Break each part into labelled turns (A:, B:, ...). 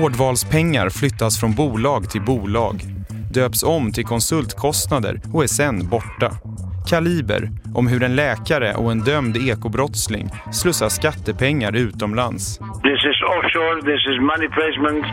A: Vårdvalspengar flyttas från bolag till bolag, döps om till konsultkostnader och är sen borta. Kaliber om hur en läkare och en dömd ekobrottsling slussar skattepengar utomlands.
B: This is offshore, this is money placement.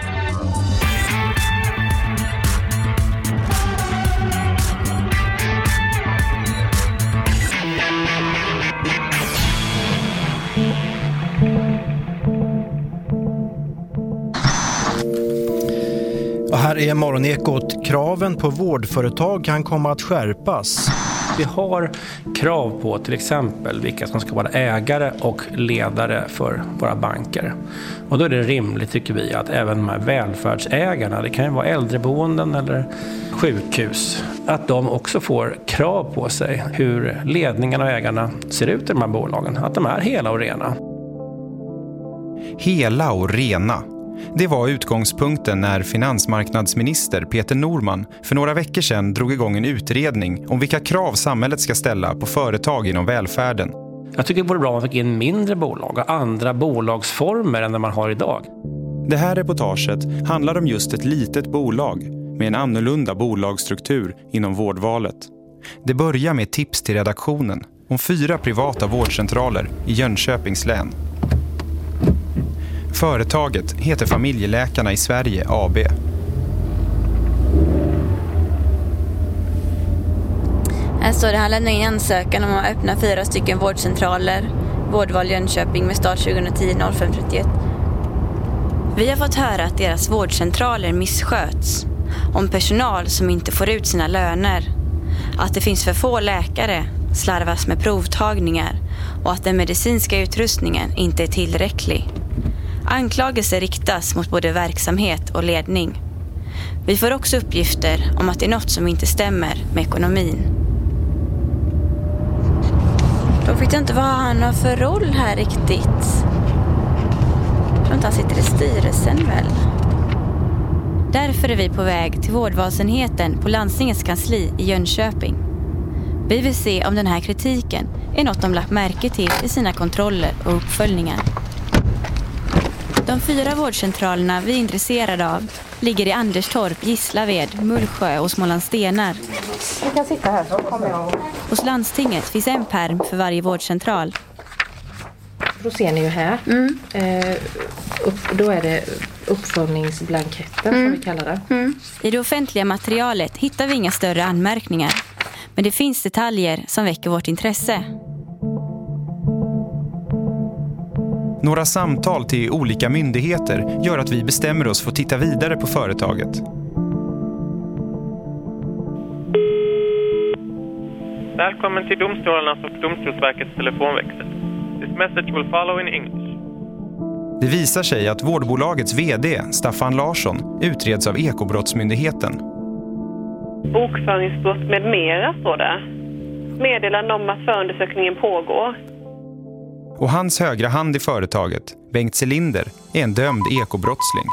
C: Här är Morgonekot. Kraven på vårdföretag kan komma att skärpas.
D: Vi har krav på till exempel vilka som ska vara ägare och ledare för våra banker. Och då är det rimligt tycker vi att även de här välfärdsägarna, det kan ju vara äldreboenden eller sjukhus, att de också får krav på sig hur ledningarna och ägarna ser ut i de här bolagen. Att de är hela och rena.
A: Hela och rena. Det var utgångspunkten när finansmarknadsminister Peter Norman för några veckor sedan drog igång en utredning om vilka krav samhället ska ställa på företag inom välfärden.
D: Jag tycker det vore bra om man fick in mindre bolag och andra bolagsformer än det man har idag.
A: Det här reportaget handlar om just ett litet bolag med en annorlunda bolagsstruktur inom vårdvalet. Det börjar med tips till redaktionen om fyra privata vårdcentraler i Jönköpings län. Företaget heter Familjeläkarna i Sverige AB.
E: Här står det han lämnar in ansökan om att öppna fyra stycken vårdcentraler. Vårdval Jönköping med start 2010 0531. Vi har fått höra att deras vårdcentraler missköts. Om personal som inte får ut sina löner. Att det finns för få läkare, slarvas med provtagningar och att den medicinska utrustningen inte är tillräcklig. Anklagelser riktas mot både verksamhet och ledning. Vi får också uppgifter om att det är något som inte stämmer med ekonomin. Då vet jag inte vad han har för roll här riktigt. Jag tror inte han sitter i styrelsen väl? Därför är vi på väg till vårdvalsenheten på landstingets kansli i Jönköping. Vi vill se om den här kritiken är något de lagt märke till i sina kontroller och uppföljningar. De fyra vårdcentralerna vi är intresserade av ligger i Anderstorp, Gislaved, Mullsjö och Smålandstenar.
F: Du kan sitta här så kommer jag.
E: Hos landstinget finns en perm för varje vårdcentral.
F: Då ser ni ju här.
E: Mm.
F: Eh, upp, då är det uppföljningsblanketten som vi kallar det.
E: Mm. I det offentliga materialet hittar vi inga större anmärkningar. Men det finns detaljer som väcker vårt intresse.
A: Några samtal till olika myndigheter gör att vi bestämmer oss för att titta vidare på företaget.
G: Välkommen till domstolarnas och Domstolsverkets telefonväxel. This message will follow in English.
A: Det visar sig att vårdbolagets vd, Staffan Larsson, utreds av Ekobrottsmyndigheten.
H: Bokföringsbrott med mera, står det. Meddelande om att förundersökningen pågår.
A: Och hans högra hand i företaget, Bengt Selinder, är en dömd ekobrottsling.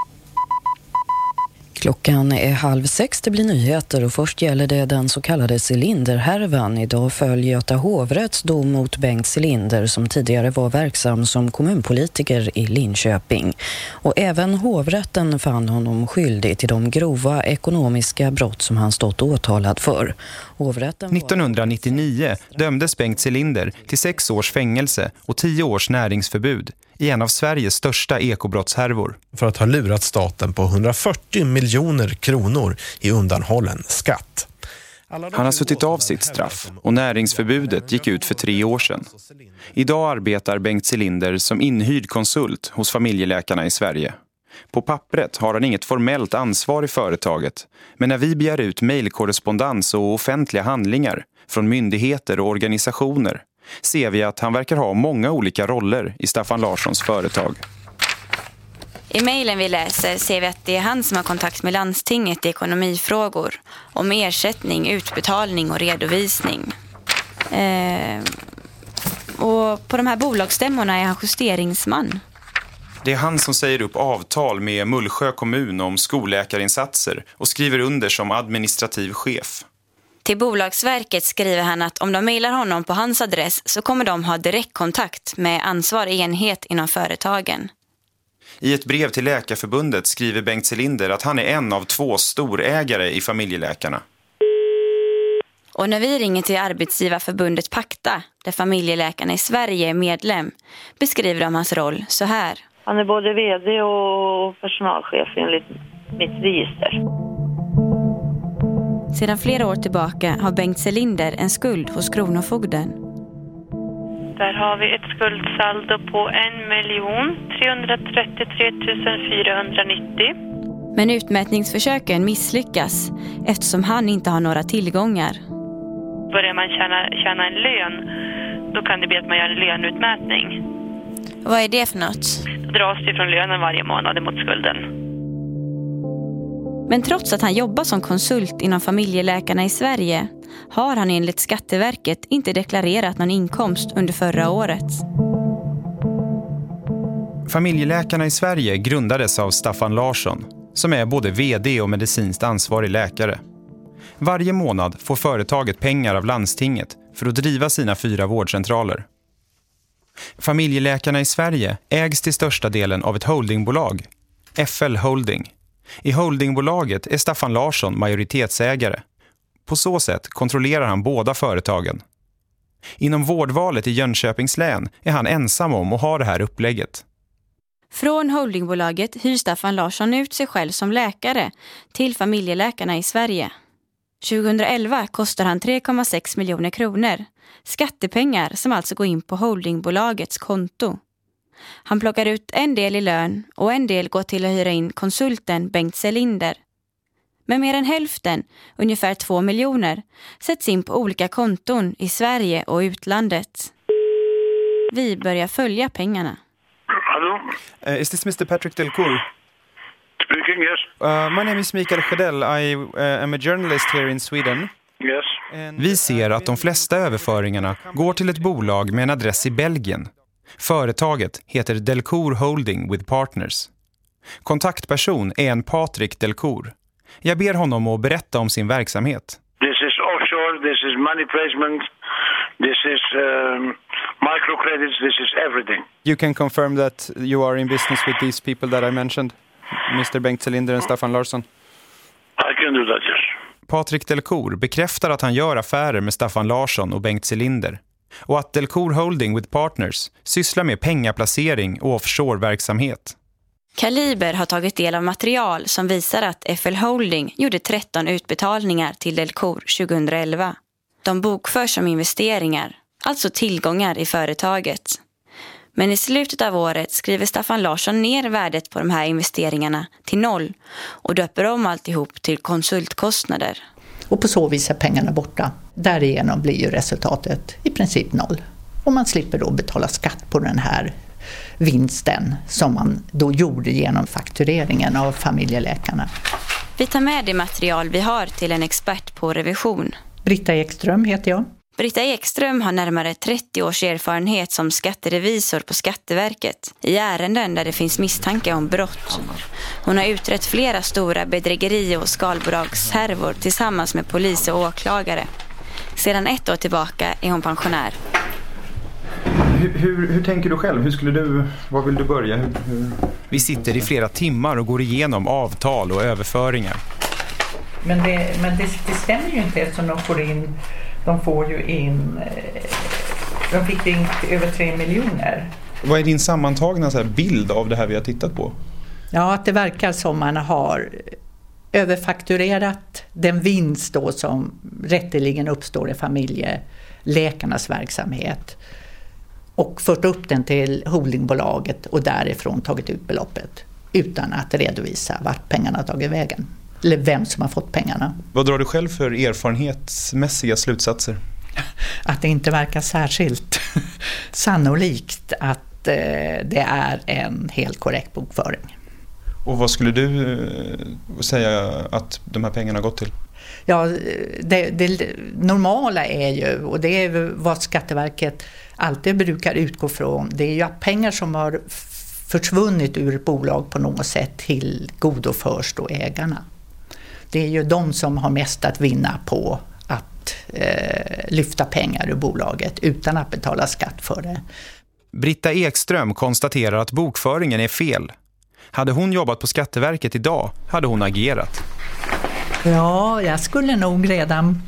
I: Klockan är halv sex, det blir nyheter och först gäller det den så kallade Cylinderhärvan. Idag följer Göta hovrätts dom mot Bengt Cylinder som tidigare var verksam som kommunpolitiker i Linköping. Och även hovrätten fann honom skyldig till de grova ekonomiska brott som han stått åtalad för. Hovrätten
A: 1999 dömdes Bengt Cylinder till sex års fängelse och tio års näringsförbud i en av Sveriges största ekobrottshärvor.
J: För att ha lurat staten på 140 miljoner kronor i undanhållen skatt.
A: Han har suttit av sitt straff och näringsförbudet gick ut för tre år sedan. Idag arbetar Bengt Cylinder som inhyrd konsult hos familjeläkarna i Sverige. På pappret har han inget formellt ansvar i företaget, men när vi begär ut mejlkorrespondens och offentliga handlingar från myndigheter och organisationer ser vi att han verkar ha många olika roller i Staffan Larssons företag.
E: I mejlen vi läser ser vi att det är han som har kontakt med landstinget i ekonomifrågor om ersättning, utbetalning och redovisning. Eh, och på de här bolagsstämmorna är han justeringsman.
A: Det är han som säger upp avtal med Mullsjö kommun om skolläkarinsatser och skriver under som administrativ chef.
E: Till Bolagsverket skriver han att om de mejlar honom på hans adress så kommer de ha direktkontakt med ansvarig enhet inom företagen.
A: I ett brev till Läkarförbundet skriver Bengt Selinder att han är en av två storägare i familjeläkarna.
E: Och när vi ringer till arbetsgivarförbundet Pakta, där familjeläkarna i Sverige är medlem, beskriver de hans roll så här.
K: Han är både vd och personalchef enligt mitt register.
E: Sedan flera år tillbaka har Bengt Selinder en skuld hos Kronofogden.
H: Där har vi ett skuldsaldo på 1 333 490.
E: Men utmätningsförsöken misslyckas eftersom han inte har några tillgångar.
H: Börjar man tjäna, tjäna en lön, då kan det bli att man gör en löneutmätning.
E: Vad är det för något?
H: Då dras det från lönen varje månad mot skulden.
E: Men trots att han jobbar som konsult inom familjeläkarna i Sverige har han enligt Skatteverket inte deklarerat någon inkomst under förra året.
A: Familjeläkarna i Sverige grundades av Staffan Larsson som är både vd och medicinskt ansvarig läkare. Varje månad får företaget pengar av landstinget för att driva sina fyra vårdcentraler. Familjeläkarna i Sverige ägs till största delen av ett holdingbolag, FL Holding. I holdingbolaget är Staffan Larsson majoritetsägare. På så sätt kontrollerar han båda företagen. Inom vårdvalet i Jönköpings län är han ensam om att ha det här upplägget.
E: Från holdingbolaget hyr Staffan Larsson ut sig själv som läkare till familjeläkarna i Sverige. 2011 kostar han 3,6 miljoner kronor. Skattepengar som alltså går in på holdingbolagets konto. Han plockar ut en del i lön och en del går till att hyra in konsulten Bengt Selinder. Men mer än hälften, ungefär två miljoner, sätts in på olika konton i Sverige och utlandet. Vi börjar följa pengarna.
B: Hello?
L: Uh, is this Mr. Patrick Delcourt?
B: Speaking, yes.
L: Uh, my name is Mikael Sjödell. I uh, am a journalist here in Sweden.
B: Yes.
A: Vi ser att de flesta överföringarna går till ett bolag med en adress i Belgien. Företaget heter Delcourt Holding with Partners. Kontaktperson är en Patrik Delcourt. Jag ber honom att berätta om sin verksamhet.
B: This is offshore, this is money placement, this is um, microcredits, this is everything.
L: You can confirm that you are in business with these people that I mentioned, Mr. Bengt Selinder and Staffan Larsson.
B: I can do that, yes.
A: Patrik Delcourt bekräftar att han gör affärer med Staffan Larsson och Bengt Selinder och att Delcor Holding with Partners sysslar med pengaplacering och offshore-verksamhet.
E: Kaliber har tagit del av material som visar att FL Holding gjorde 13 utbetalningar till Delcor 2011. De bokförs som investeringar, alltså tillgångar i företaget. Men i slutet av året skriver Staffan Larsson ner värdet på de här investeringarna till noll och döper om alltihop till konsultkostnader.
M: Och på så vis är pengarna borta. Därigenom blir ju resultatet i princip noll. Och man slipper då betala skatt på den här vinsten som man då gjorde genom faktureringen av familjeläkarna.
E: Vi tar med det material vi har till en expert på revision.
M: Britta Ekström heter jag.
E: Britta Ekström har närmare 30 års erfarenhet som skatterevisor på Skatteverket i ärenden där det finns misstanke om brott. Hon har utrett flera stora bedrägeri- och skalbolagshärvor tillsammans med polis och åklagare. Sedan ett år tillbaka är hon pensionär.
L: Hur, hur, hur tänker du själv? Hur skulle du, var vill du börja? Hur, hur...
A: Vi sitter i flera timmar och går igenom avtal och överföringar.
M: Men det, men det, det stämmer ju inte eftersom de får in, de får ju in, eh, de fick in över tre miljoner.
L: Vad är din sammantagna så bild av det här vi har tittat på?
M: Ja, att det verkar som man har överfakturerat den vinst då som rätteligen uppstår i familjeläkarnas verksamhet och fört upp den till holdingbolaget och därifrån tagit ut beloppet utan att redovisa vart pengarna tagit vägen eller vem som har fått pengarna.
L: Vad drar du själv för erfarenhetsmässiga slutsatser?
M: Att det inte verkar särskilt sannolikt att eh, det är en helt korrekt bokföring.
L: Och vad skulle du eh, säga att de här pengarna gått till?
M: Ja, det, det, normala är ju, och det är vad Skatteverket alltid brukar utgå från, det är ju att pengar som har försvunnit ur ett bolag på något sätt till godoförs då ägarna. Det är ju de som har mest att vinna på att eh, lyfta pengar ur bolaget utan att betala skatt för det.
A: Britta Ekström konstaterar att bokföringen är fel. Hade hon jobbat på Skatteverket idag hade hon agerat.
M: Ja, jag skulle nog redan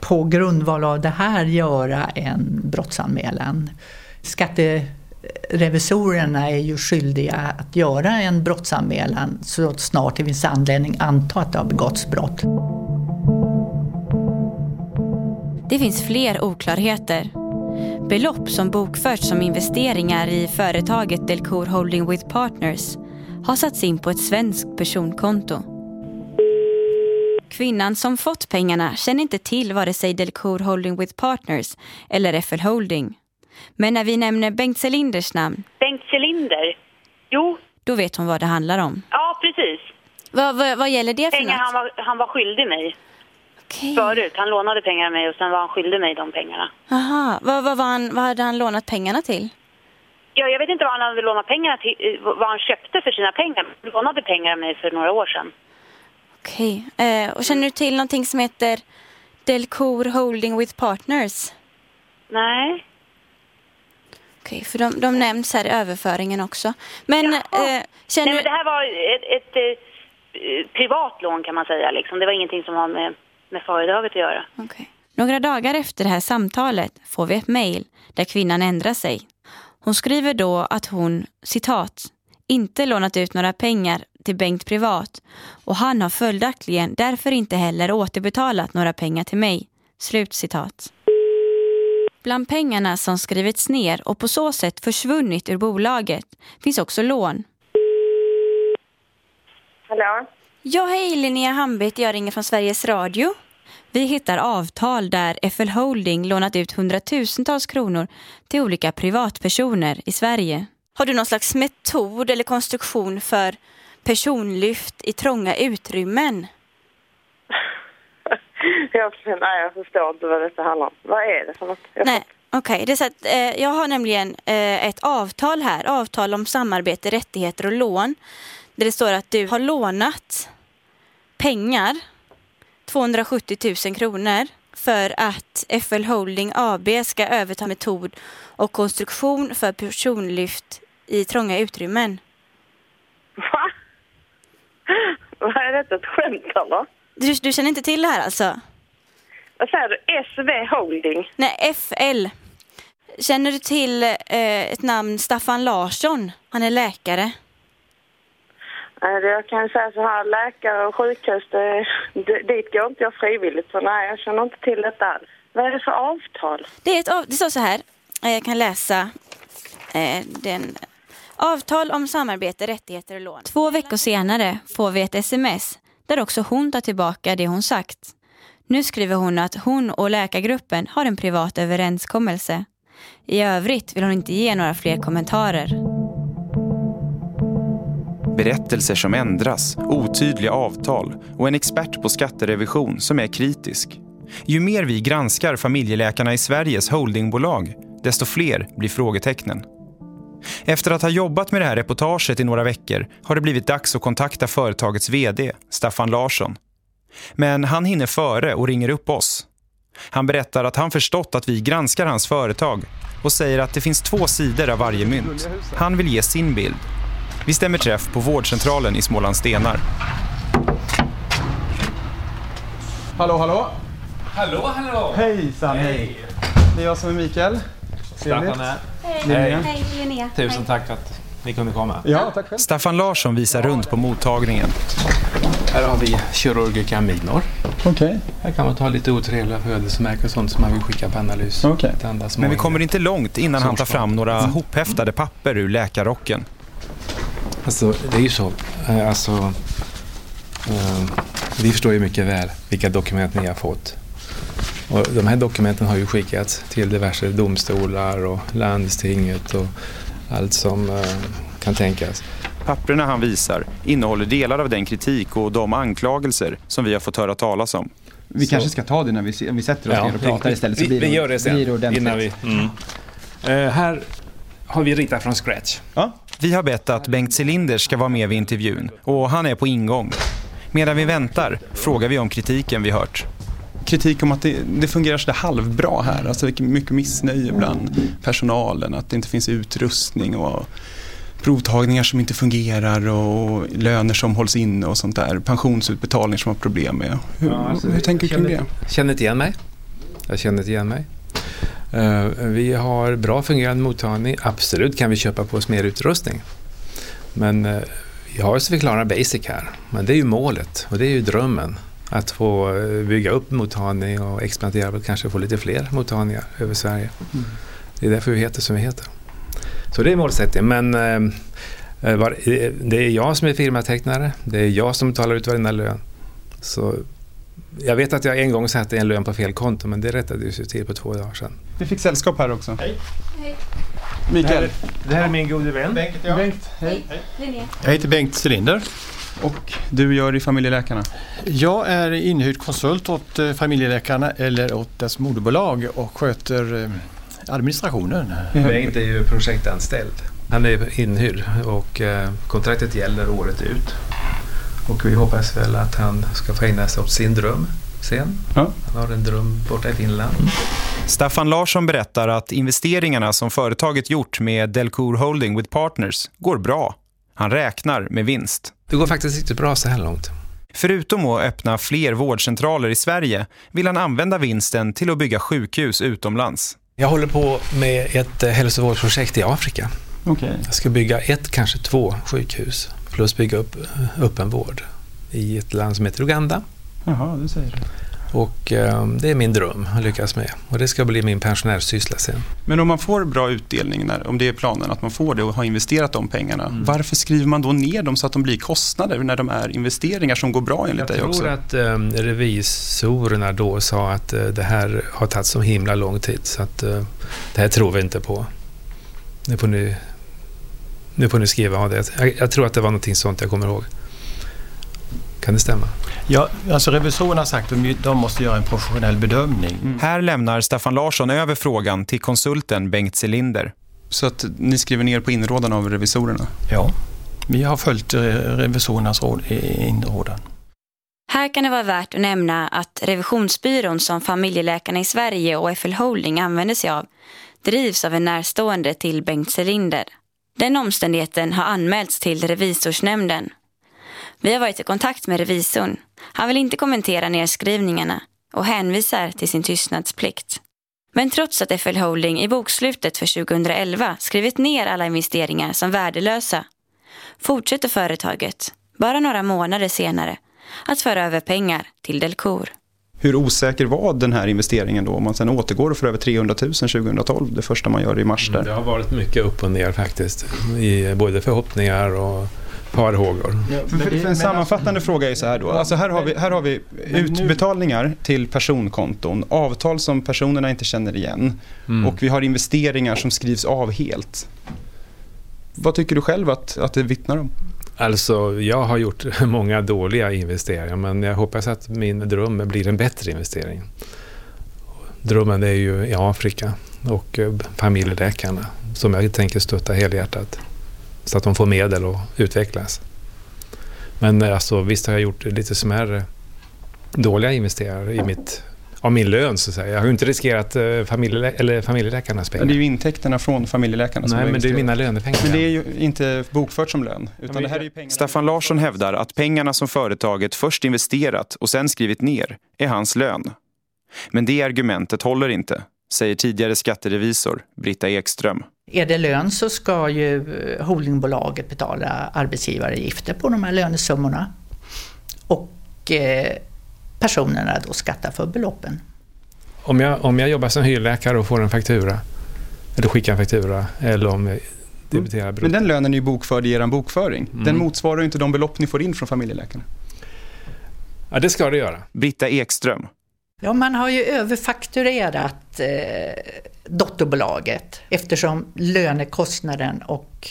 M: på grundval av det här göra en brottsanmälan. Revisorerna är ju skyldiga att göra en brottsanmälan så snart det finns anledning anta att det har begåtts brott.
E: Det finns fler oklarheter. Belopp som bokförts som investeringar i företaget Delcour Holding with Partners har satts in på ett svenskt personkonto. Kvinnan som fått pengarna känner inte till vare sig Delcour Holding with Partners eller FL Holding. Men när vi nämner Bengt Celinders namn...
H: Bengt Celinder? Jo.
E: Då vet hon vad det handlar om.
H: Ja, precis.
E: Vad, vad, vad gäller det för
H: pengar
E: något?
H: han var, han var skyldig mig.
E: Okay.
H: Förut. Han lånade pengar av mig och sen var han skyldig mig de pengarna.
E: Aha. Vad, vad, han, vad hade han lånat pengarna till?
H: Ja, jag vet inte vad han hade lånat pengarna till, eh, vad han köpte för sina pengar. Han lånade pengar av mig för några år sedan.
E: Okej. Eh, och känner du till någonting som heter Delcour Holding with Partners?
H: Nej.
E: Okej, för de, de nämns här i överföringen också. Men eh, känner
H: Nej, men det här var ett, ett, eh, privat lån kan man säga. Liksom. Det var ingenting som har med, med företaget att göra.
E: Okej. Några dagar efter det här samtalet får vi ett mejl där kvinnan ändrar sig. Hon skriver då att hon, citat, inte lånat ut några pengar till Bengt privat och han har följaktligen därför inte heller återbetalat några pengar till mig. Slut citat. Bland pengarna som skrivits ner och på så sätt försvunnit ur bolaget finns också lån.
N: Hallå?
E: Ja, hej Linnea Hambit, jag ringer från Sveriges Radio. Vi hittar avtal där FL Holding lånat ut hundratusentals kronor till olika privatpersoner i Sverige. Har du någon slags metod eller konstruktion för personlyft i trånga utrymmen?
N: jag, nej, jag förstår inte vad detta handlar om. Vad är det för något? Jag
E: Nej, okej. Det är så att, eh, jag har nämligen eh, ett avtal här. Avtal om samarbete, rättigheter och lån. Där det står att du har lånat pengar, 270 000 kronor, för att FL Holding AB ska överta metod och konstruktion för personlyft i trånga utrymmen.
N: Va? Vad är detta, ett skämt eller?
E: Du, du känner inte till det här alltså?
N: Vad säger du? SV Holding?
E: Nej, FL. Känner du till eh, ett namn Staffan Larsson? Han är läkare.
N: Jag kan säga så här, läkare och sjukhus, det, det, dit går inte jag frivilligt. Så nej, jag känner inte till detta alls. Vad är det för avtal?
E: Det, är ett av, det står så här, eh, jag kan läsa eh, den. Avtal om samarbete, rättigheter och lån. Två veckor senare får vi ett sms där också hon tar tillbaka det hon sagt. Nu skriver hon att hon och läkargruppen har en privat överenskommelse. I övrigt vill hon inte ge några fler kommentarer.
A: Berättelser som ändras, otydliga avtal och en expert på skatterevision som är kritisk. Ju mer vi granskar familjeläkarna i Sveriges holdingbolag, desto fler blir frågetecknen. Efter att ha jobbat med det här reportaget i några veckor har det blivit dags att kontakta företagets vd, Staffan Larsson. Men han hinner före och ringer upp oss. Han berättar att han förstått att vi granskar hans företag och säger att det finns två sidor av varje mynt. Han vill ge sin bild. Vi stämmer träff på vårdcentralen i Smålandstenar.
L: Hallå, hallå.
O: Hallå, hallå!
L: Hejsan, hej. Det är jag som är Mikael.
O: Staffan här.
L: Linnea.
E: Hej Linnea.
O: Tusen tack för att ni kunde komma.
L: Ja, tack själv.
A: Staffan Larsson visar runt på mottagningen.
O: Här har vi kirurgiska minor.
L: Okej.
O: Här kan man ta lite otrevliga födelsemärken och sånt som man vill skicka på analys. Små
A: Men vi kommer inte långt innan han tar fram några hophäftade papper ur läkarrocken.
O: Alltså, det är ju så. eh, Alltså, eh, vi förstår ju mycket väl vilka dokument ni har fått. Och de här dokumenten har ju skickats till diverse domstolar och landstinget och allt som eh, kan tänkas.
A: Papperna han visar innehåller delar av den kritik och de anklagelser som vi har fått höra talas om.
L: Vi
O: Så-
L: kanske ska ta det när vi, vi sätter oss ner och pratar istället. Så
O: vi,
L: blir det,
O: vi gör det sen.
L: Blir det
O: innan vi, mm. Eh, här har vi ritat från scratch.
L: Ja.
A: Vi har bett att Bengt Celinder ska vara med vid intervjun och han är på ingång. Medan vi väntar frågar vi om kritiken vi hört.
L: Kritik om att det, det fungerar sådär halvbra här. Alltså vilket- mycket missnöje bland personalen. Att det inte finns utrustning och
A: provtagningar som inte fungerar och löner som hålls inne och sånt där. Pensionsutbetalningar som har problem med. Hur,
O: Ja, alltså,
A: hur tänker du
O: jag
A: kring det?
O: känner inte igen mig. Jag känner inte igen mig. Eh, vi har bra fungerande mottagning. Absolut kan vi köpa på oss mer utrustning. Men uh, vi har så vi klarar basic här. Men det är ju målet och det är ju drömmen. Att få eh, bygga upp mottagning och expandera och kanske få lite fler mottagningar över Sverige.
A: Mm.
O: Det är därför vi heter som vi heter. Så det är målsättningen. Men eh, eh, var, eh, det är jag som är firmatecknare. Det är jag som betalar ut varenda lön. Så jag vet att jag en gång satte en lön på fel konto men det rättades ju till på två dagar sedan.
A: Vi fick sällskap här också. Hej.
E: Hej.
A: Mikael.
O: Det här är min gode vän.
A: Bengt, ja. Bengt, hej.
E: Linnea.
P: Jag heter Bengt Cylinder.
A: Och du gör i Familjeläkarna?
P: Jag är inhyrd konsult åt familjeläkarna eller åt dess moderbolag och sköter administrationen.
O: Bengt är ju projektanställd. Han är inhyrd och eh, kontraktet gäller året ut. Och vi hoppas väl att han ska få ägna sig åt sin dröm sen.
A: Ja.
O: Han har en dröm borta i Finland.
A: Staffan Larsson berättar att investeringarna som företaget gjort med Delcour Holding with Partners går bra. Han räknar med vinst.
O: Det går faktiskt riktigt bra så här långt.
A: Förutom att öppna fler vårdcentraler i Sverige vill han använda vinsten till att bygga sjukhus utomlands.
O: Jag håller på med ett eh, hälsovårdsprojekt i Afrika.
A: Okej.
O: Jag ska bygga ett, kanske två sjukhus plus bygga upp eh, öppenvård i ett land som heter Uganda.
A: Jaha, du säger det.
O: Och eh, det är min dröm att lyckas med. Och det ska bli min pensionärssyssla sen.
A: Men om man får bra utdelning, när, om det är planen att man får det och har investerat de pengarna,
O: Mm.
A: varför skriver man då ner dem så att de blir kostnader när de är investeringar som går bra enligt
O: Jag
A: dig
O: tror
A: också?
O: att eh, revisorerna då sa att eh, det här har tagit så himla lång tid så att eh, det här tror vi inte på. Nu får ni, nu får ni skriva av det. Jag, jag tror att det var någonting sånt jag kommer ihåg. Kan det stämma?
P: Ja, alltså revisorerna har sagt att de- måste göra en professionell bedömning.
A: Här lämnar Staffan Larsson över frågan till konsulten Bengt Cylinder. Så att ni skriver ner på inrådan av revisorerna?
P: Ja, vi har följt revisorernas råd, inrådan.
E: Här kan det vara värt att nämna att revisionsbyrån som familjeläkarna i Sverige och FL Holding använder sig av drivs av en närstående till Bengt Cylinder. Den omständigheten har anmälts till revisorsnämnden. Vi har varit i kontakt med revisorn. Han vill inte kommentera nedskrivningarna och hänvisar till sin tystnadsplikt. Men trots att FL Holding i bokslutet för 2011 skrivit ner alla investeringar som värdelösa fortsätter företaget, bara några månader senare, att föra över pengar till Delcour.
A: Hur osäker var den här investeringen då om man sen återgår får över 300 000 2012, det första man gör i mars där?
O: Det har varit mycket upp och ner faktiskt. I både förhoppningar och farhågor.
A: För, för, för en sammanfattande fråga är så här då. Alltså här har vi, här har vi utbetalningar till personkonton, avtal som personerna inte känner igen
O: Mm.
A: och vi har investeringar som skrivs av helt. Vad tycker du själv att, att det vittnar om?
O: Alltså, jag har gjort många dåliga investeringar men jag hoppas att min dröm blir en bättre investering. Drömmen är ju i Afrika och eh, familjeläkarna som jag tänker stötta helhjärtat så att de får medel att utvecklas. Men eh, alltså, visst har jag gjort lite smärre dåliga investeringar i mitt, av min lön så att säga. Jag har ju inte riskerat eh, familjelä- eller familjeläkarnas
A: Det
O: pengar.
A: är ju intäkterna från familjeläkarna som
O: Nej, men det är mina lönepengar.
A: Men det är ju inte bokfört som lön. Utan det här är ju pengar. Staffan Larsson hävdar att pengarna som företaget först investerat och sen skrivit ner är hans lön. Men det argumentet håller inte, säger tidigare skatterevisor Britta Ekström.
M: Är det lön så ska ju eh, holdingbolaget betala arbetsgivaravgifter på de här lönesummorna. Och eh, personerna då skattar för beloppen.
O: Om jag, om jag jobbar som hyrläkare och får en faktura, eller skickar en faktura, eller om jag debiterar brutto.
A: Men den lönen är ju bokförd i er bokföring. Den
O: Mm.
A: motsvarar ju inte de belopp ni får in från familjeläkarna.
O: Ja, det ska det göra.
A: Britta Ekström.
M: Ja, man har ju överfakturerat eh, dotterbolaget eftersom lönekostnaden och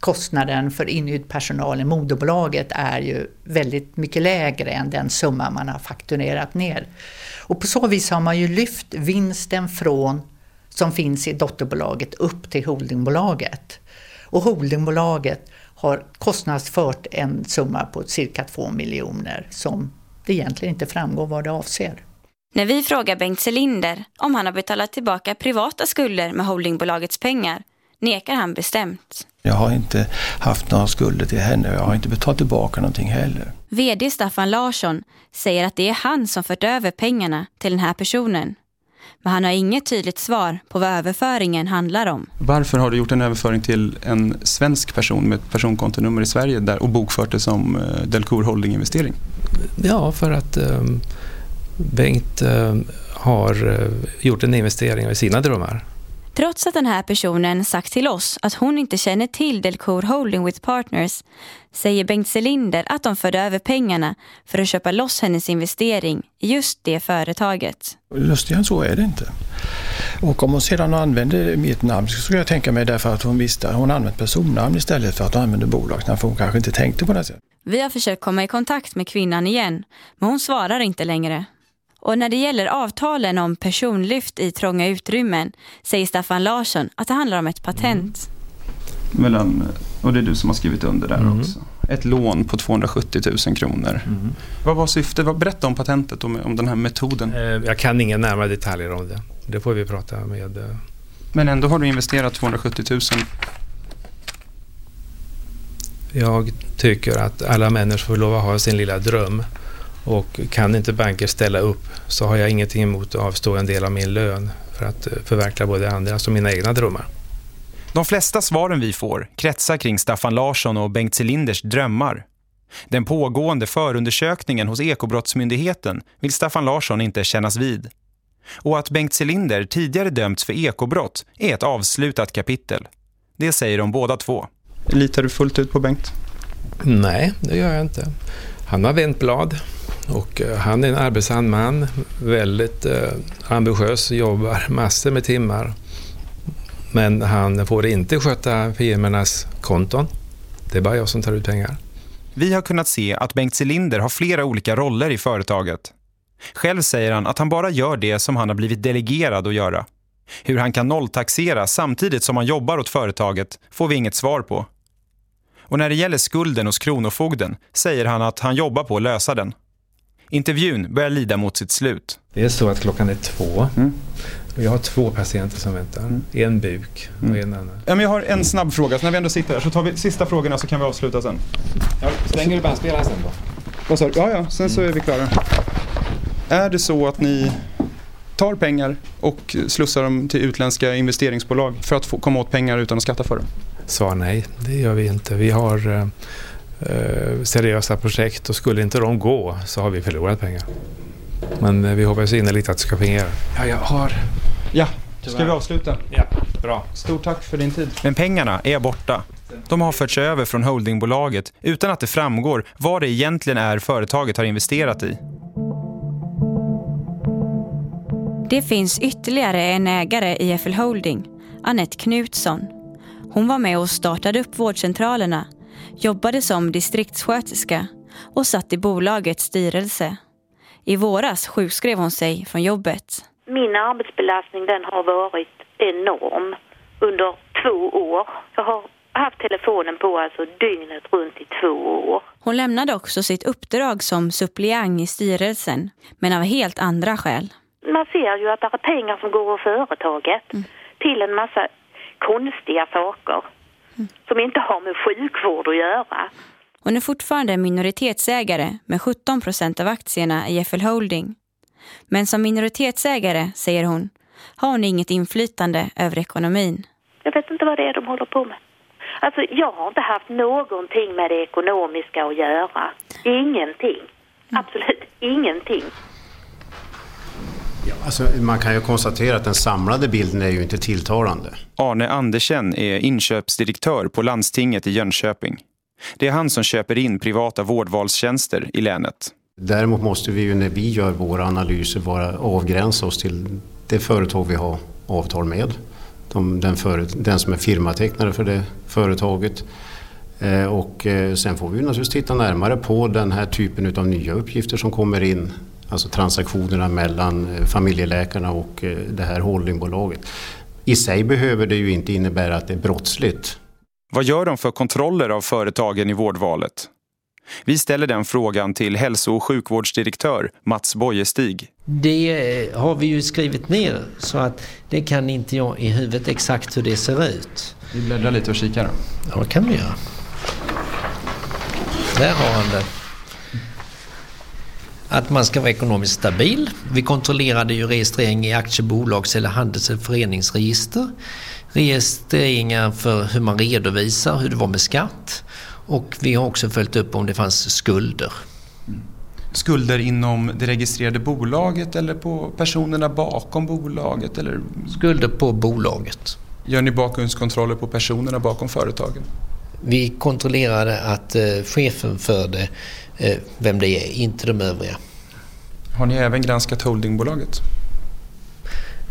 M: kostnaden för inhyrd personal i moderbolaget är ju väldigt mycket lägre än den summa man har fakturerat ner. Och på så vis har man ju lyft vinsten från som finns i dotterbolaget upp till holdingbolaget. Och holdingbolaget har kostnadsfört en summa på cirka 2 miljoner som det egentligen inte framgår vad det avser.
E: När vi frågar Bengt Cylinder om han har betalat tillbaka privata skulder med holdingbolagets pengar nekar han bestämt.
P: Jag har inte haft några skulder till henne och jag har inte betalat tillbaka någonting heller.
E: VD Staffan Larsson säger att det är han som fört över pengarna till den här personen. Men han har inget tydligt svar på vad överföringen handlar om.
A: Varför har du gjort en överföring till en svensk person med ett personkontonummer i Sverige där och bokfört det som eh, Delcour Holding-investering?
O: Ja, för att eh, Bengt eh, har eh, gjort en investering i sina drömmar.
E: Trots att den här personen sagt till oss att hon inte känner till Delcour Holding with Partners säger Bengt Selinder att de förde över pengarna för att köpa loss hennes investering i just det företaget.
P: Lustigare än så är det inte. Och om hon sedan använde mitt namn så skulle jag tänka mig därför att hon visste att hon använt personnamn istället för att hon använde bolagsnamn för hon kanske inte tänkte på det sättet.
E: Vi har försökt komma i kontakt med kvinnan igen men hon svarar inte längre. Och när det gäller avtalen om personlyft i trånga utrymmen säger Staffan Larsson att det handlar om ett patent.
A: Mm. Mellan, och det är du som har skrivit under där mm. också. Ett lån på 270 000 kronor. Mm. Vad var syftet? Berätta om patentet, om, om den här metoden.
O: Jag kan inga närmare detaljer om det. Det får vi prata med... Eh,
A: Men ändå har du investerat 270 000
O: jag tycker att alla människor får lov att ha sin lilla dröm. Och kan inte banker ställa upp så har jag ingenting emot att avstå en del av min lön för att eh, förverkliga både andras och mina egna drömmar.
A: De flesta svaren vi får kretsar kring Staffan Larsson och Bengt Celinders drömmar. Den pågående förundersökningen hos Ekobrottsmyndigheten vill Staffan Larsson inte kännas vid. Och att Bengt Celinder tidigare dömts för ekobrott är ett avslutat kapitel. Det säger de båda två. Litar du fullt ut på Bengt?
O: Nej, det gör jag inte. Han har vänt blad. Och eh, han är en arbetsam man, väldigt eh, ambitiös, jobbar massor med timmar. Men han får inte sköta firmornas konton. Det är bara jag som tar ut pengar.
A: Vi har kunnat se att Bengt Selinder har flera olika roller i företaget. Själv säger han att han bara gör det som han har blivit delegerad att göra. Hur han kan nolltaxera samtidigt som han jobbar åt företaget får vi inget svar på. Och när det gäller skulden hos Kronofogden säger han att han jobbar på att lösa den. Intervjun börjar lida mot sitt slut.
O: Det är så att klockan är två. Mm. Och jag har två patienter som väntar. Mm. En buk och mm. en annan.
A: Ja, men jag har en snabb fråga. Så när vi ändå sitter här så tar vi sista frågorna så kan vi avsluta sen.
O: Ja, stänger du bandspelaren sen då?
A: Vad sa du? Ja, ja. Sen så är vi klara. Är det så att ni tar pengar och slussar dem till utländska investeringsbolag för att få komma åt pengar utan att skatta för dem?
O: Svar nej, det gör vi inte. Vi har eh, seriösa projekt och skulle inte de gå så har vi förlorat pengar. Men eh, vi hoppas innerligt att det ska fungera.
A: Ja, jag har... Ja, ska vi avsluta?
O: Ja, bra.
A: Stort tack för din tid. Men pengarna är borta. De har förts över från holdingbolaget utan att det framgår vad det egentligen är företaget har investerat i.
E: Det finns ytterligare en ägare i FL Holding, Annette Knutsson. Hon var med och startade upp vårdcentralerna jobbade som distriktssköterska och satt i bolagets styrelse. I våras sjukskrev hon sig från jobbet.
H: Min arbetsbelastning den har varit enorm under två år. Jag har haft telefonen på alltså dygnet runt i två år.
E: Hon lämnade också sitt uppdrag som suppleant i styrelsen, men av helt andra skäl.
H: Man ser ju att det är pengar som går ur företaget mm. till en massa konstiga saker som inte har med sjukvård att göra.
E: Hon är fortfarande minoritetsägare med 17 procent av aktierna i FL Holding. Men som minoritetsägare, säger hon, har hon inget inflytande över ekonomin.
H: Jag vet inte vad det är de håller på med. Alltså, jag har inte haft någonting med det ekonomiska att göra. Ingenting. Absolut ingenting.
Q: Ja, alltså, man kan ju konstatera att den samlade bilden är ju inte tilltalande.
A: Arne Andersen är inköpsdirektör på landstinget i Jönköping. Det är han som köper in privata vårdvalstjänster i länet.
Q: Däremot måste vi ju när vi gör våra analyser vara, avgränsa oss till det företag vi har avtal med. De, den, för, den som är firmatecknare för det företaget. Eh, och eh, sen får vi naturligtvis titta närmare på den här typen av nya uppgifter som kommer in Alltså transaktionerna mellan eh, familjeläkarna och eh, det här holdingbolaget. I sig behöver det ju inte innebära att det är brottsligt.
A: Vad gör de för kontroller av företagen i vårdvalet? Vi ställer den frågan till hälso- och sjukvårdsdirektör Mats Bojestig.
R: Det eh, har vi ju skrivit ner så att det kan inte jag i huvudet exakt hur det ser ut.
A: Vi bläddrar lite och kikar.
R: Ja, det kan vi göra. Där har han det. Att man ska vara ekonomiskt stabil. Vi kontrollerade ju registrering i aktiebolags eller handels eller föreningsregister. Registreringar för hur man redovisar, hur det var med skatt. Och vi har också följt upp om det fanns skulder.
A: Skulder inom det registrerade bolaget eller på personerna bakom bolaget? Eller...
R: Skulder på bolaget.
A: Gör ni bakgrundskontroller på personerna bakom företagen?
R: Vi kontrollerade att eh, chefen för det, eh, vem det är, inte de övriga.
A: Har ni även granskat holdingbolaget?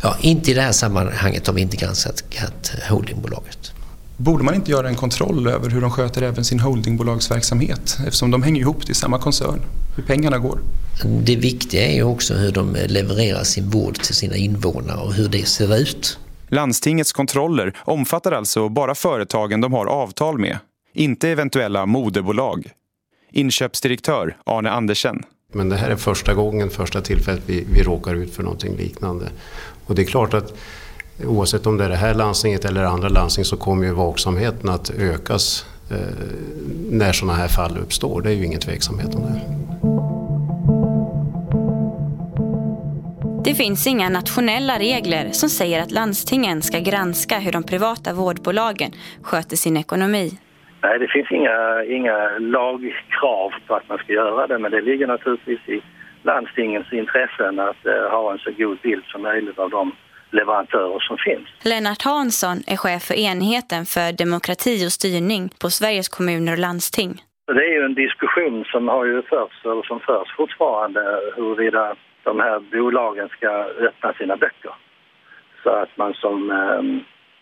R: Ja, inte i det här sammanhanget har vi inte granskat holdingbolaget.
A: Borde man inte göra en kontroll över hur de sköter även sin holdingbolagsverksamhet eftersom de hänger ihop till samma koncern, hur pengarna går?
R: Det viktiga är ju också hur de levererar sin vård till sina invånare och hur det ser ut.
A: Landstingets kontroller omfattar alltså bara företagen de har avtal med, inte eventuella moderbolag. Inköpsdirektör Arne Andersen.
Q: Men det här är första gången, första tillfället vi, vi råkar ut för någonting liknande. Och det är klart att oavsett om det är det här landstinget eller andra landsting så kommer ju vaksamheten att ökas eh, när sådana här fall uppstår. Det är ju ingen tveksamhet om det.
E: Det finns inga nationella regler som säger att landstingen ska granska hur de privata vårdbolagen sköter sin ekonomi.
S: Nej, det finns inga, inga lagkrav på att man ska göra det, men det ligger naturligtvis i landstingens intressen att eh, ha en så god bild som möjligt av de leverantörer som finns.
E: Lennart Hansson är chef för enheten för demokrati och styrning på Sveriges kommuner och landsting.
S: Det är ju en diskussion som har ju förts, eller som förs fortfarande, huruvida de här bolagen ska öppna sina böcker. Så att man som, ehm,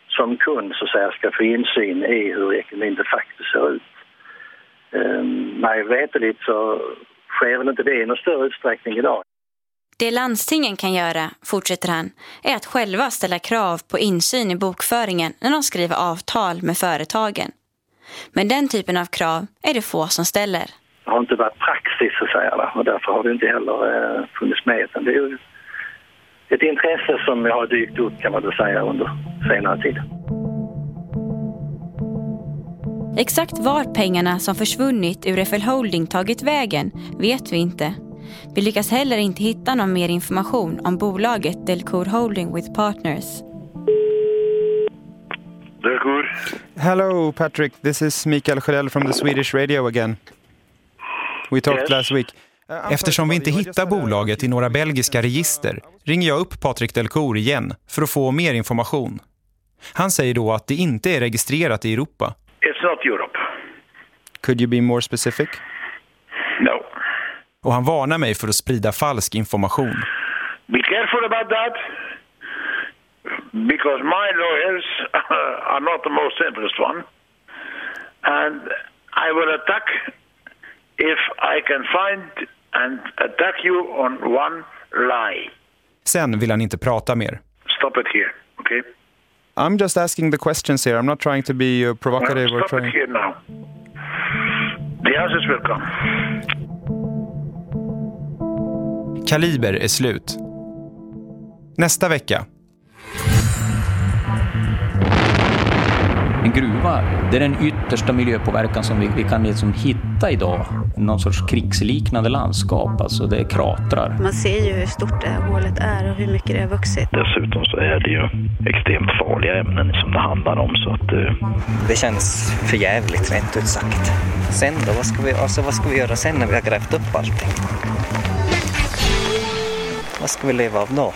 S: som kund så att säga, ska få insyn i hur ekonomin de facto ser ut. Ehm, mig veterligt så sker väl inte det i någon större utsträckning idag.
E: Det landstingen kan göra, fortsätter han, är att själva ställa krav på insyn i bokföringen när de skriver avtal med företagen. Men den typen av krav är det få som ställer.
S: Det har inte varit praxis så att säga och därför har det inte heller eh, funnits med. Utan det är ju ett intresse som har dykt upp kan man väl säga under senare tid.
E: Exakt var pengarna som försvunnit ur FL Holding tagit vägen vet vi inte. Vi lyckas heller inte hitta någon mer information om bolaget Delcour Holding with Partners.
B: Delcour.
L: Hello, Patrick. This is Mikael Sjödell from the Swedish radio again. We talked
A: Yes.
L: last week.
A: Eftersom vi inte hittar bolaget i några belgiska register ringer jag upp Patrik Delcour igen för att få mer information. Han säger då att det inte är registrerat i Europa.
B: It's not Europe.
L: Could you be more specific?
B: No.
A: Och han varnar mig för att sprida falsk information.
B: Be careful about that. Because my lawyers are not the most simplest one. And I will attack if I can find and attack you on one lie.
A: Sen vill han inte prata mer.
B: Stop it here, okay?
L: I'm just asking the questions here. I'm not trying to be uh, provocative or
B: stop
L: trying...
B: it here now. The answers will come.
A: Kaliber är slut. Nästa vecka.
T: En gruva, det är den yttersta miljöpåverkan som vi, vi kan liksom hitta idag. Någon sorts krigsliknande landskap, alltså det är kratrar.
U: Man ser ju hur stort det här hålet är och hur mycket det har vuxit.
V: Dessutom så är det ju extremt farliga ämnen som det handlar om så att... eh,
W: Det känns för jävligt rent ut sagt. Sen då, vad ska, vi, alltså, vad ska vi göra sen när vi har grävt upp allting? Vad ska vi leva av då?